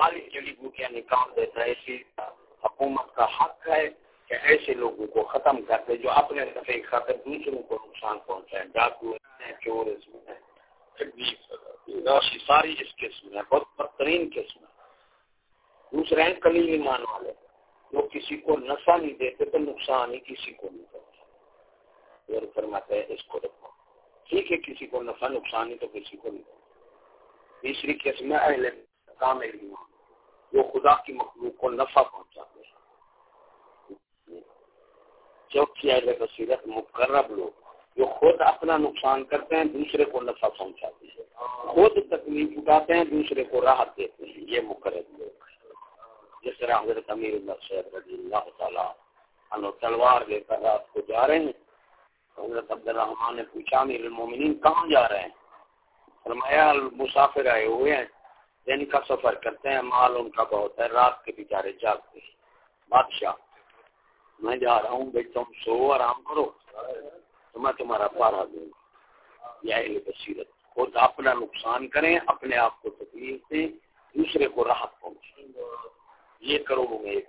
ساری جڑی بوٹیاں نکال دیتا ہے اسی حکومت کا حق ہے کہ ایسے لوگوں کو ختم کر دے جو اپنے دفعہ خاطر دوسروں کو نقصان پہنچائے۔ ڈاکو ہیں چور اس میں ساری اس قسم ہے بہت بدترین قسم ہے دوسرے ہیں کلیل ایمان والے۔ جو کسی کو نفع نہیں دیتے تو نقصان ہی کسی کو نہیں کرتا فرماتے ہیں اس کو رکھو۔ ٹھیک ہے کسی کو نفع نقصان ہی تو کسی کو نہیں۔ کرتا تیسری قسم ہے اہل کام ایمان۔ جو خدا کی مخلوق کو نفع پہنچاتے ہیں۔ چوتھی اہل بصیرت مقرب لوگ جو خود اپنا نقصان کرتے ہیں، دوسرے کو نفع پہنچاتے ہیں۔ خود تکلیف اٹھاتے ہیں، دوسرے کو راحت دیتے ہیں۔ یہ مقرر لوگ جس طرح حضرت امیر اللہ رضی اللہ تعالیٰ تلوار لے کر رات کو جا رہے ہیں۔ حضرت عبد الرحمان نے پوچھا، امیر المومنین، کہاں جا رہے ہیں؟ فرمایا، مسافر آئے ہوئے ہیں۔ دن کا سفر کرتے ہیں، مال ان کا بہت ہے، رات کے بیچارے جاگتے ہیں۔ بادشاہ، میں جا رہا ہوں، بھائی تم سو، آرام کرو۔ تو میں تمہارا پارا دوں گا۔ یہ بصیرت، خود اپنا نقصان کریں، اپنے آپ کو تکلیف دیں، دوسرے کو راحت پہنچے یہ کروڑوں میں ایک۔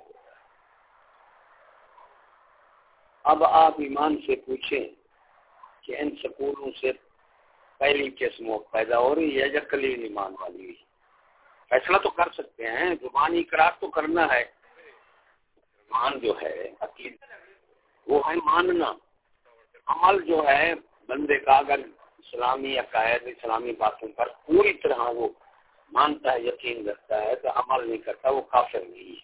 اب آپ ایمان سے پوچھیں کہ ان سکولوں سے پہلی قسم پیدا ہو رہی ہے یا کلیل ایمان والی؟ فیصلہ تو کر سکتے ہیں زبانی اقرار تو کرنا ہے۔ ایمان جو ہے عقید وہ ہے ماننا۔ عمل جو ہے، بندے کا اگر اسلامی عقائد، اسلامی باتوں پر پوری طرح وہ مانتا ہے، یقین رکھتا ہے، تو عمل نہیں کرتا، وہ کافر نہیں ہے۔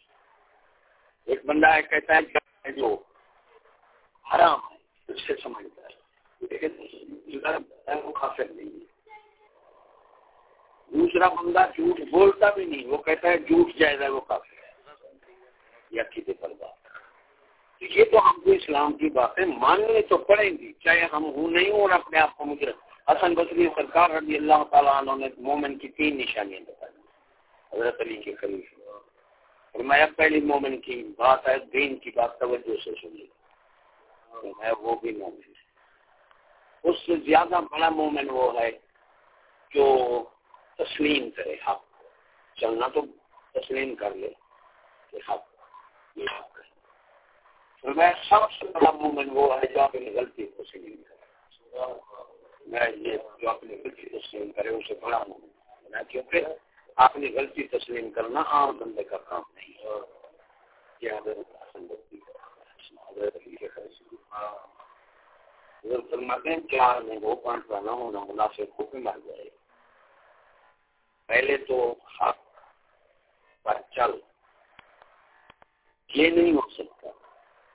ایک بندہ ہے، کہتا ہے کہ جو حرام ہے، اس سے سمجھتا ہے، وہ کافر نہیں ہے۔ دوسرا بندہ جھوٹ بولتا بھی نہیں، وہ کہتا ہے جھوٹ جائز ہے وہ کافر ہے۔ یا کسی پر بات۔ یہ تو ہم کو اسلام کی باتیں ماننی تو پڑیں گی، چاہے ہم ہوں نہیں ہوں اور اپنے آپ کو مجھے حسن بصری سرکار رضی اللہ تعالیٰ عنہ نے مومن کی تین نشانیاں بتائی۔ حضرت علی کے قریب۔ اور میں اب پہلی مومن کی بات ہے، دین کی بات، توجہ سے سنی میں وہ بھی مومن اس سے زیادہ بڑا مومن وہ ہے جو تسلیم کرے حق۔ چلنا تو تسلیم کر لے کہ حق یہ حق ہے۔ میں سب سے بڑا مومن وہ ہے جو اپنی غلطی کو تسلیم کرے۔ میں یہ جو اپنی غلطی تسلیم کرے اسے بڑا مومن۔ ہے کیونکہ اپنی غلطی تسلیم کرنا عام بندے کا کام نہیں ہے۔ یہ حضرت حسن بستی فرماتے ہیں، چار میں وہ پانچ والا ہونا مناسب کو بھی مر جائے۔ گا پہلے تو حق پر چل۔ یہ نہیں ہو سکتا۔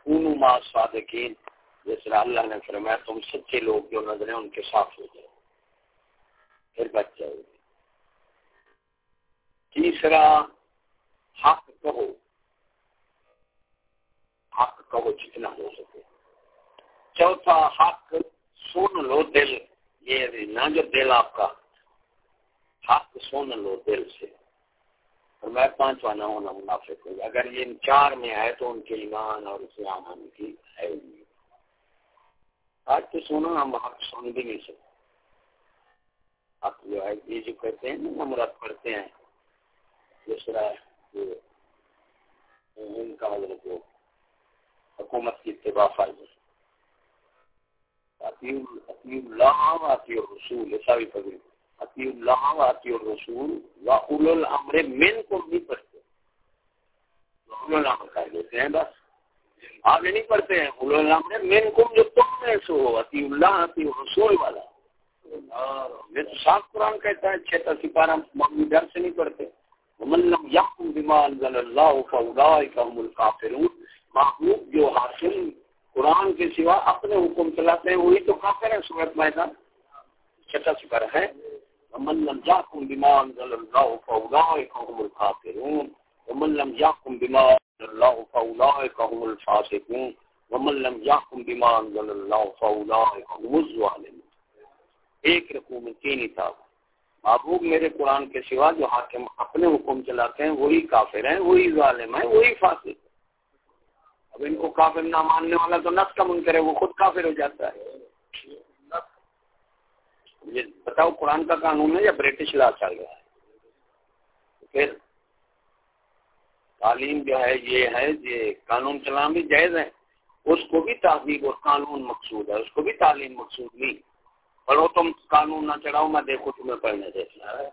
اون ما صادقین۔ جس طرح اللہ نے فرمایا، تم سچے لوگ جو نظریں ان کے ساتھ ہو جائے پھر بچ جاؤ۔ گے تیسرا، حق کہو۔ حق کہو جتنا ہو سکے۔ چوتھا، حق سن لو دل۔ یہ نہ جو دل آپ کا حق سن لو دل سے۔ اور میں پانچواں نہ ہونا منافق ہو اگر یہ ان چار میں ہے تو ان کے ایمان اور اسلام آنے کی ہے آج تو سونا ہم حق سن بھی نہیں سکتے۔ حق جو ہے، یہ جو کہتے ہیں نا نمرت پڑھتے ہیں۔ جس طرح ان کا مطلب جو حکومت کی اتباع فرض ہے۔ اللہ آتی رسول ایسا بھی پکڑی عطی اللہ عطی الرسول و اول الامر من کو بھی پڑھتے اول الامر کر دیتے ہیں بس۔ آگے نہیں پڑھتے ہیں۔ اول الامر من کم جو تم میں سو ہو عطی اللہ عطی الرسول والا۔ یہ تو صاف قرآن کہتا ہے چھتا سپارہ مغمی در سے نہیں پڑھتے۔ ومن لم یحکم بما انزل اللہ فاولئک هم الکافرون۔ محبوب جو حاصل قرآن کے سوا اپنے حکم چلاتے ہیں، وہی تو کافر ہے سورت میدان۔ چھٹا سپارہ ہے۔ ومن لم يحكم بما انزل الله فاولئك هم الكافرون ومن لم يحكم بما انزل الله فاولئك هم الفاسقون. ومن لم يحكم بما انزل الله فاولئك هم الظالمون. ایک رکوع میں تین ہی تھا۔ محبوب میرے قرآن کے سوا جو حاکم اپنے حکم چلاتے ہیں، وہی کافر ہیں، وہی ظالم ہیں، وہی فاسق ہیں۔ اب ان کو کافر نہ ماننے والا تو نفس کا من کرے وہ خود کافر ہو جاتا ہے۔ یہ بتاؤ قرآن کا قانون ہے یا برٹش لا چل رہا ہے؟ پھر تعلیم جو ہے، یہ ہے یہ قانون چلانا بھی جائز ہے۔ اس کو بھی تہذیب اور قانون مقصود ہے، اس کو بھی تعلیم مقصود نہیں۔ پڑھو تم، قانون نہ چڑھاؤ، میں دیکھو تمہیں پڑھنے دیکھنا ہے۔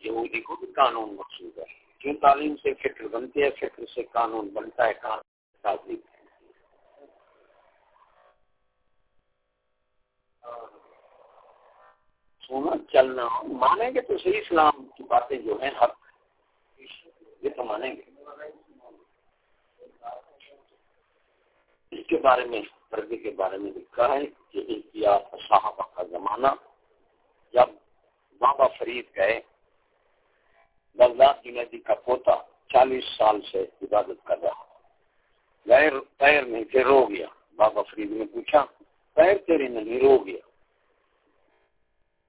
یہودی کو بھی قانون مقصود ہے۔ کیوں تعلیم سے فکر بنتی ہے؟ فکر سے قانون بنتا ہے۔ تہذیب سونا چلنا۔ مانیں گے تو صحیح اسلام کی باتیں جو ہیں، حق۔ یہ تو مانیں گے۔ اس کے بارے میں، پردے کے بارے میں لکھا ہے کہ احتیاط صحابہ کا زمانہ، جب بابا فرید گئے، بغداد کی ندی کا پوتا چالیس سال سے عبادت کر رہا غیر پیر نہیں تھے رو گیا۔ بابا فرید نے پوچھا پیر تیرے نہیں رو گیا۔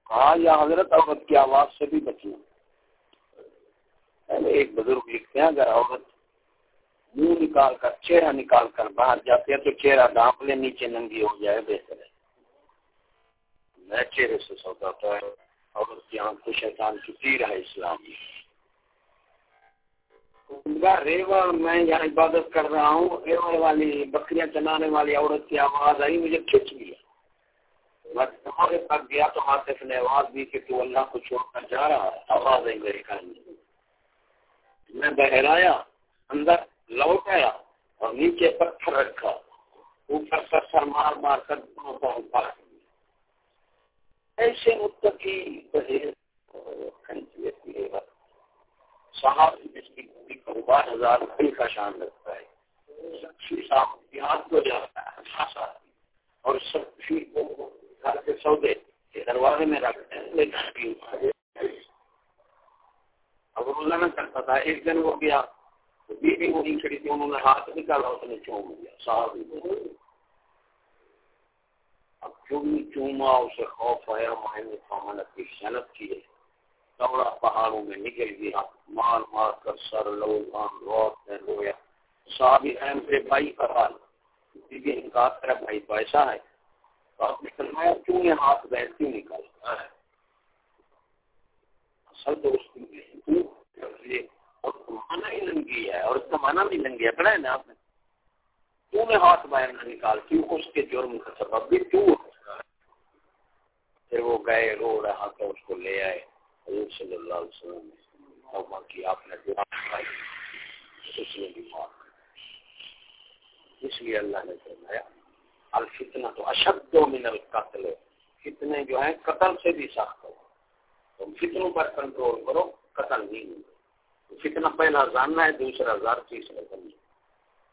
کہا، یا حضرت عورت کی آواز سے بھی بچنا پہلے ایک بزرگ لکھتے ہیں، اگر عورت منہ نکال کر، چہرہ نکال کر باہر جاتے ہیں تو چہرہ ڈانپ لے نیچے ننگی ہو جائے، بہتر ہے۔ میں چہرے سے سوتا ہے عورت کی آنکھ شیطان کی تیر ہے اسلام ریوا میں یہاں عبادت کر رہا ہوں ریوا والی، بکریاں چلانے والی عورت کی آواز آئی، مجھے کھچ گیا میں تمہارے پاس گیا تو آصف نے آواز دی کہ تو اللہ کو چھوڑ کر جا رہا ہے، آواز آئی میرے کان میں۔ بہرایا، اندر لوٹ آیا اور نیچے پتھر رکھا۔ اوپر سر سر مار مار کر ایسے متقی صاحب جس کی بارہ ہزار روپئے کا شان رکھتا ہے۔ ہاتھ کو جاتا ہے اور سب کو گھر کے سودے دروازے میں رکھتے ہیں لے کر اب روزہ نہ کرتا تھا، ایک دن وہ گیا، بیوی وہی کھڑی تھی، انہوں نے ہاتھ نکالا، اس نے چوم لیا، صاحب۔ اب چومی چوما، اسے خوف آیا ماہ نے فامنت کی شنت کی ہے۔ دوڑا پہاڑوں میں نکل گیا، مار مار کر سر لو خان روت نے رویا۔ صاحب اہم سے بھائی کا حال، بیوی انکار کرا بھائی پیسہ ہے۔ تو آپ نے فرمایا، کیوں یہ ہاتھ بیٹھ کیوں نکالتا ہے؟ اصل تو اس کی اور مانا ہی لنگی ہے، اور اس کا مانا بھی لنگی ہے، پڑھا ہے نا آپ نے؟ کیوں میں ہاتھ باہر نہ نکال؟ کیوں اس کے جرم کا سبب بھی کیوں پھر وہ گئے، رو رہا تھا، اس کو لے آئے۔ حضور صلی اللہ علیہ وسلم نے توبہ کی، آپ نے دعا کھائی اس نے بھی معاف اس لیے اللہ نے فرمایا الفتنا تو اشد من القتل، فتنے جو ہیں قتل سے بھی سخت ہو۔ تم فتنوں پر کنٹرول کرو، قتل نہیں فتنہ پہلا جاننا ہے، دوسرا ہزار تیسرا کرنا